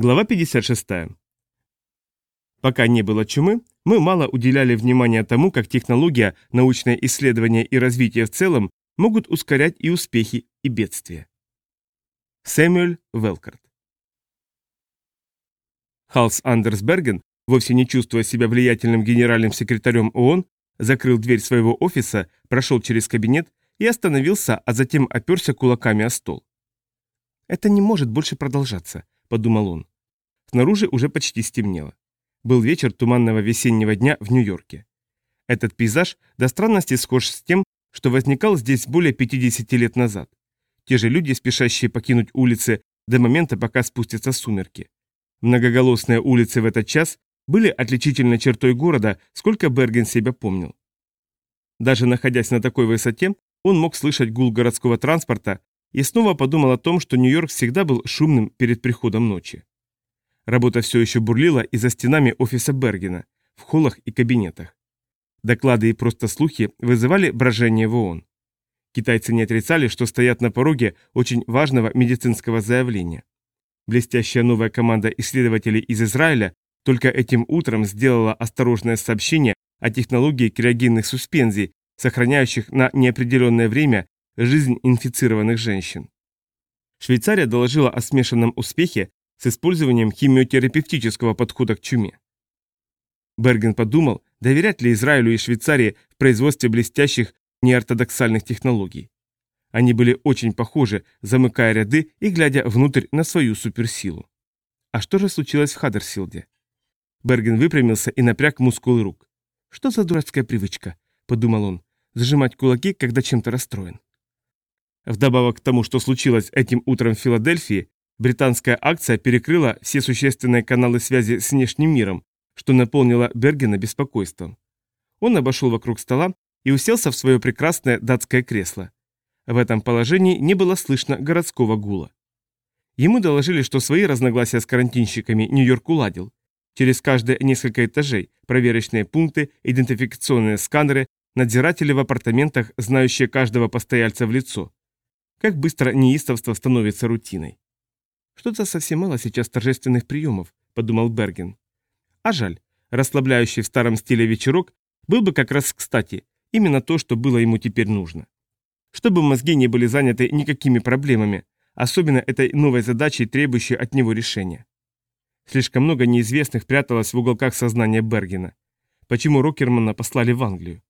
Глава 56. Пока не было чумы, мы мало уделяли внимания тому, как технология, научное исследование и развитие в целом могут ускорять и успехи, и бедствия. Сэмюэль Велкарт Халс Андерсберген, вовсе не чувствуя себя влиятельным генеральным секретарем ООН, закрыл дверь своего офиса, прошел через кабинет и остановился, а затем оперся кулаками о стол. «Это не может больше продолжаться», — подумал он. Снаружи уже почти стемнело. Был вечер туманного весеннего дня в Нью-Йорке. Этот пейзаж до странности схож с тем, что возникал здесь более 50 лет назад. Те же люди, спешащие покинуть улицы до момента, пока спустятся сумерки. Многоголосные улицы в этот час были отличительной чертой города, сколько Берген себя помнил. Даже находясь на такой высоте, он мог слышать гул городского транспорта и снова подумал о том, что Нью-Йорк всегда был шумным перед приходом ночи. Работа все еще бурлила и за стенами офиса Бергена, в холлах и кабинетах. Доклады и просто слухи вызывали брожение в ООН. Китайцы не отрицали, что стоят на пороге очень важного медицинского заявления. Блестящая новая команда исследователей из Израиля только этим утром сделала осторожное сообщение о технологии криогенных суспензий, сохраняющих на неопределенное время жизнь инфицированных женщин. Швейцария доложила о смешанном успехе с использованием химиотерапевтического подхода к чуме. Берген подумал, доверять ли Израилю и Швейцарии в производстве блестящих неортодоксальных технологий. Они были очень похожи, замыкая ряды и глядя внутрь на свою суперсилу. А что же случилось в Хаддерсилде? Берген выпрямился и напряг мускулы рук. «Что за дурацкая привычка?» – подумал он. «Сжимать кулаки, когда чем-то расстроен». Вдобавок к тому, что случилось этим утром в Филадельфии, Британская акция перекрыла все существенные каналы связи с внешним миром, что наполнило Бергена беспокойством. Он обошел вокруг стола и уселся в свое прекрасное датское кресло. В этом положении не было слышно городского гула. Ему доложили, что свои разногласия с карантинщиками Нью-Йорк уладил. Через каждые несколько этажей проверочные пункты, идентификационные сканеры, надзиратели в апартаментах, знающие каждого постояльца в лицо. Как быстро неистовство становится рутиной. Что-то совсем мало сейчас торжественных приемов, подумал Берген. А жаль, расслабляющий в старом стиле вечерок был бы как раз кстати, именно то, что было ему теперь нужно. Чтобы мозги не были заняты никакими проблемами, особенно этой новой задачей, требующей от него решения. Слишком много неизвестных пряталось в уголках сознания Бергена. Почему Рокермана послали в Англию?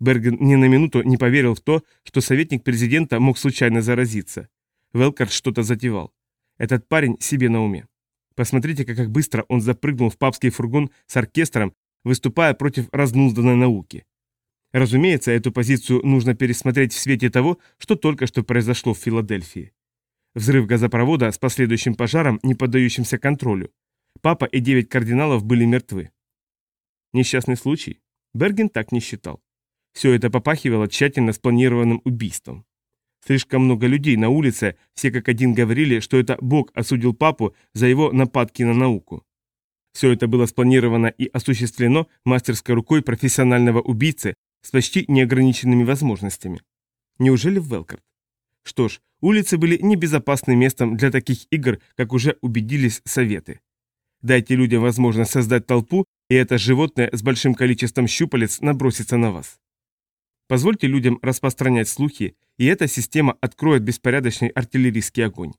Берген ни на минуту не поверил в то, что советник президента мог случайно заразиться. Велкард что-то затевал. Этот парень себе на уме. Посмотрите-ка, как быстро он запрыгнул в папский фургон с оркестром, выступая против разнузданной науки. Разумеется, эту позицию нужно пересмотреть в свете того, что только что произошло в Филадельфии. Взрыв газопровода с последующим пожаром, не поддающимся контролю. Папа и девять кардиналов были мертвы. Несчастный случай? Берген так не считал. Все это попахивало тщательно спланированным убийством. Слишком много людей на улице, все как один говорили, что это Бог осудил папу за его нападки на науку. Все это было спланировано и осуществлено мастерской рукой профессионального убийцы с почти неограниченными возможностями. Неужели в Велкарт? Что ж, улицы были небезопасным местом для таких игр, как уже убедились советы. Дайте людям возможность создать толпу, и это животное с большим количеством щупалец набросится на вас. Позвольте людям распространять слухи, и эта система откроет беспорядочный артиллерийский огонь.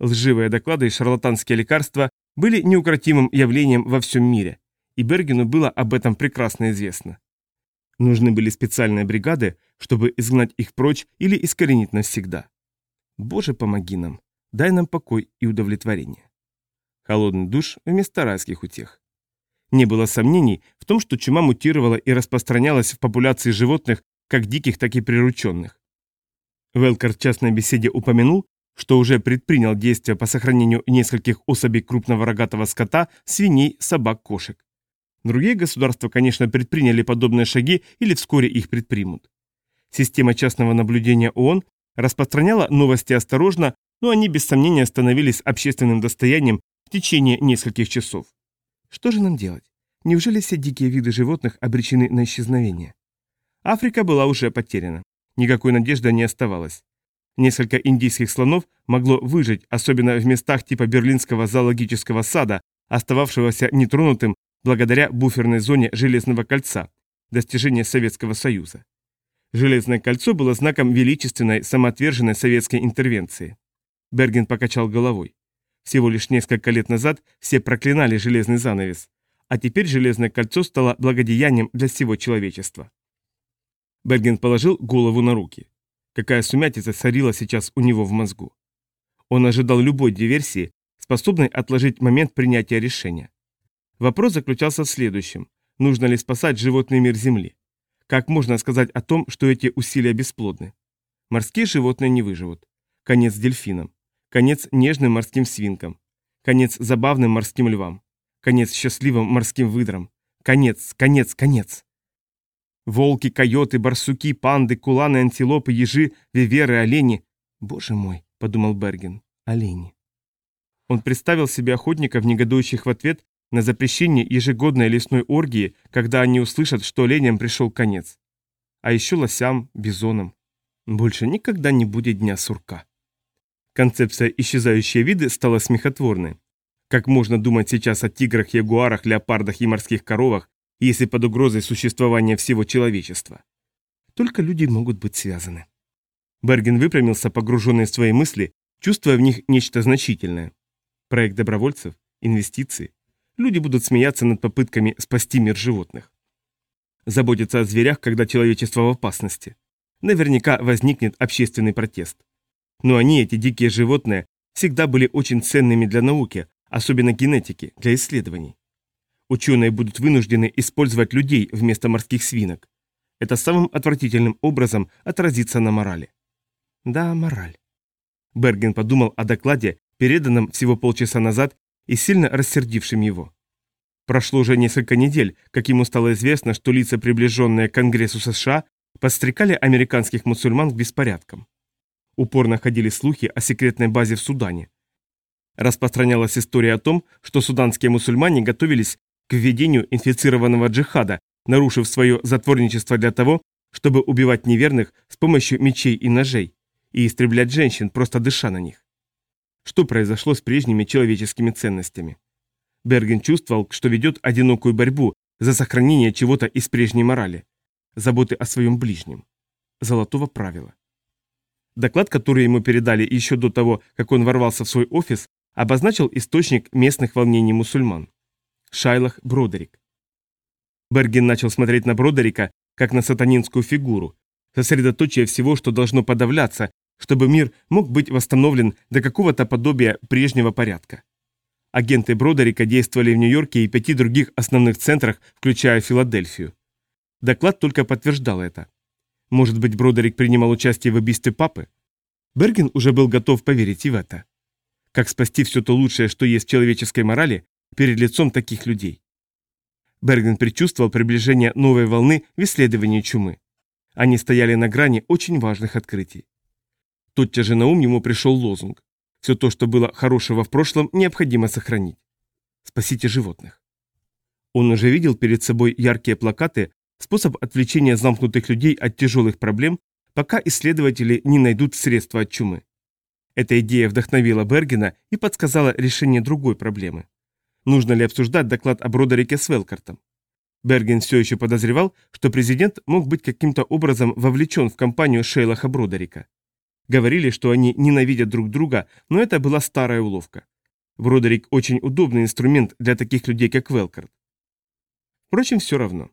Лживые доклады и шарлатанские лекарства были неукротимым явлением во всем мире, и Бергену было об этом прекрасно известно. Нужны были специальные бригады, чтобы изгнать их прочь или искоренить навсегда. Боже, помоги нам, дай нам покой и удовлетворение. Холодный душ вместо райских утех. Не было сомнений в том, что чума мутировала и распространялась в популяции животных, как диких, так и прирученных. Велкар в частной беседе упомянул, что уже предпринял действия по сохранению нескольких особей крупного рогатого скота, свиней, собак, кошек. Другие государства, конечно, предприняли подобные шаги или вскоре их предпримут. Система частного наблюдения ООН распространяла новости осторожно, но они без сомнения становились общественным достоянием в течение нескольких часов. Что же нам делать? Неужели все дикие виды животных обречены на исчезновение? Африка была уже потеряна. Никакой надежды не оставалось. Несколько индийских слонов могло выжить, особенно в местах типа берлинского зоологического сада, остававшегося нетронутым благодаря буферной зоне Железного кольца, достижения Советского Союза. Железное кольцо было знаком величественной, самоотверженной советской интервенции. Берген покачал головой. Всего лишь несколько лет назад все проклинали железный занавес, а теперь железное кольцо стало благодеянием для всего человечества. Берген положил голову на руки. Какая сумятица царила сейчас у него в мозгу. Он ожидал любой диверсии, способной отложить момент принятия решения. Вопрос заключался в следующем. Нужно ли спасать животный мир Земли? Как можно сказать о том, что эти усилия бесплодны? Морские животные не выживут. Конец дельфинам. Конец нежным морским свинкам. Конец забавным морским львам. Конец счастливым морским выдрам. Конец, конец, конец. Волки, койоты, барсуки, панды, куланы, антилопы, ежи, виверы, олени. Боже мой, подумал Берген, олени. Он представил себе охотников, негодующих в ответ на запрещение ежегодной лесной оргии, когда они услышат, что оленям пришел конец. А еще лосям, бизонам. Больше никогда не будет дня сурка. Концепция «исчезающие виды» стала смехотворной. Как можно думать сейчас о тиграх, ягуарах, леопардах и морских коровах, если под угрозой существования всего человечества? Только люди могут быть связаны. Берген выпрямился, погруженный в свои мысли, чувствуя в них нечто значительное. Проект добровольцев, инвестиции. Люди будут смеяться над попытками спасти мир животных. Заботиться о зверях, когда человечество в опасности. Наверняка возникнет общественный протест. Но они, эти дикие животные, всегда были очень ценными для науки, особенно генетики, для исследований. Ученые будут вынуждены использовать людей вместо морских свинок. Это самым отвратительным образом отразится на морали. Да, мораль. Берген подумал о докладе, переданном всего полчаса назад и сильно рассердившим его. Прошло уже несколько недель, как ему стало известно, что лица, приближенные к Конгрессу США, подстрекали американских мусульман к беспорядкам. Упорно ходили слухи о секретной базе в Судане. Распространялась история о том, что суданские мусульмане готовились к введению инфицированного джихада, нарушив свое затворничество для того, чтобы убивать неверных с помощью мечей и ножей и истреблять женщин, просто дыша на них. Что произошло с прежними человеческими ценностями? Берген чувствовал, что ведет одинокую борьбу за сохранение чего-то из прежней морали, заботы о своем ближнем, золотого правила. Доклад, который ему передали еще до того, как он ворвался в свой офис, обозначил источник местных волнений мусульман. Шайлах Бродерик. Берген начал смотреть на Бродерика как на сатанинскую фигуру, сосредоточие всего, что должно подавляться, чтобы мир мог быть восстановлен до какого-то подобия прежнего порядка. Агенты Бродерика действовали в Нью-Йорке и пяти других основных центрах, включая Филадельфию. Доклад только подтверждал это. Может быть, Бродерик принимал участие в убийстве папы? Берген уже был готов поверить и в это. Как спасти все то лучшее, что есть в человеческой морали, перед лицом таких людей? Берген предчувствовал приближение новой волны в исследовании чумы. Они стояли на грани очень важных открытий. Тотчас же на ум ему пришел лозунг. Все то, что было хорошего в прошлом, необходимо сохранить. Спасите животных. Он уже видел перед собой яркие плакаты Способ отвлечения замкнутых людей от тяжелых проблем, пока исследователи не найдут средства от чумы. Эта идея вдохновила Бергена и подсказала решение другой проблемы. Нужно ли обсуждать доклад о Бродерике с Велкартом? Берген все еще подозревал, что президент мог быть каким-то образом вовлечен в кампанию Шейлаха Бродерика. Говорили, что они ненавидят друг друга, но это была старая уловка. Бродерик очень удобный инструмент для таких людей, как Велкарт. Впрочем, все равно.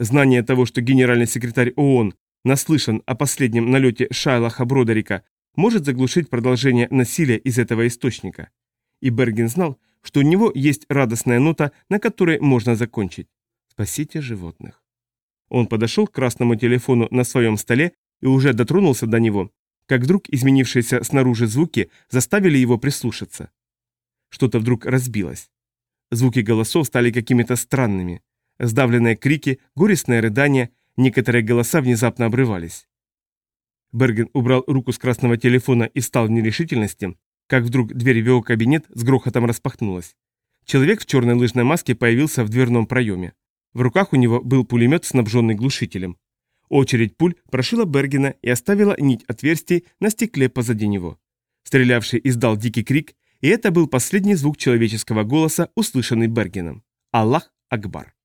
Знание того, что генеральный секретарь ООН наслышан о последнем налете Шайлаха Бродерика, может заглушить продолжение насилия из этого источника. И Берген знал, что у него есть радостная нота, на которой можно закончить. Спасите животных. Он подошел к красному телефону на своем столе и уже дотронулся до него, как вдруг изменившиеся снаружи звуки заставили его прислушаться. Что-то вдруг разбилось. Звуки голосов стали какими-то странными. Сдавленные крики, горестное рыдание, некоторые голоса внезапно обрывались. Берген убрал руку с красного телефона и стал в нерешительности, как вдруг дверь в его кабинет с грохотом распахнулась. Человек в черной лыжной маске появился в дверном проеме. В руках у него был пулемет, снабженный глушителем. Очередь пуль прошила Бергена и оставила нить отверстий на стекле позади него. Стрелявший издал дикий крик, и это был последний звук человеческого голоса, услышанный Бергеном. Аллах Акбар.